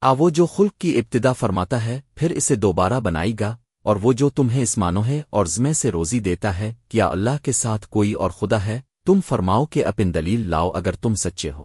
آ، وہ جو خلق کی ابتدا فرماتا ہے، پھر اسے دوبارہ بنائی گا، اور وہ جو تمہیں اسمانو ہے اور زمے سے روزی دیتا ہے، کیا اللہ کے ساتھ کوئی اور خدا ہے؟ تم فرماؤ کہ اپن دلیل لاؤ اگر تم سچے ہو۔